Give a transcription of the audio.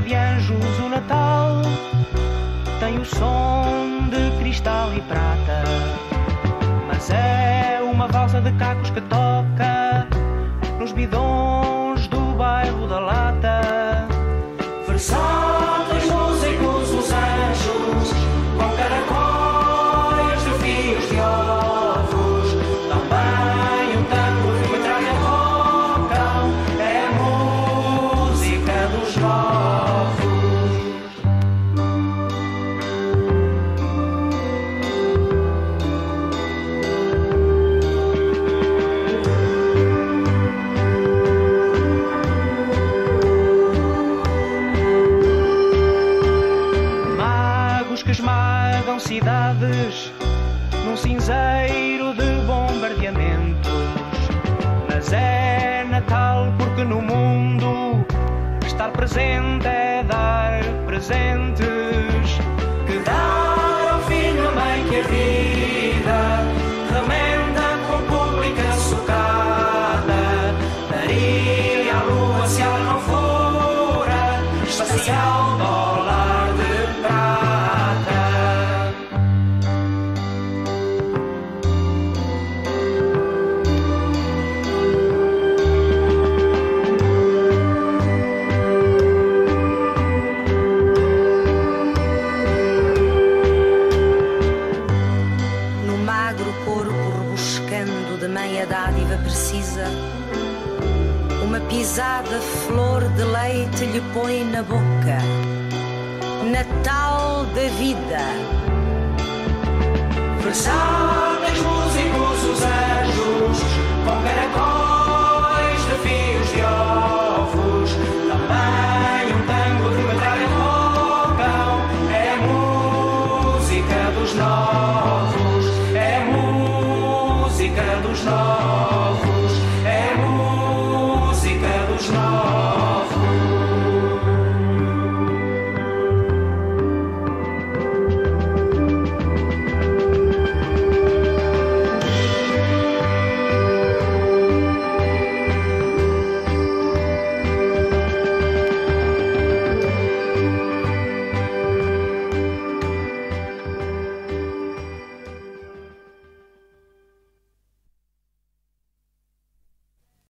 de anjos, o Natal tem o som de cristal e prata. Mas é uma valsa de cacos que toca nos bidões cidades num cinzeiro de bombardeamentos. Mas é Natal porque no mundo estar presente é dar presentes. Que dar ao filho a mãe que a vida remenda com pública socada. Daria à lua se ela não fora espacial precisa. Uma pisada flor de leite lhe põe na boca. Natal da vida. Versáteis músicos, os anjos, com caracóis de fios de ovos. Também um tango de metralha roncam. É música dos novos. É música dos novos.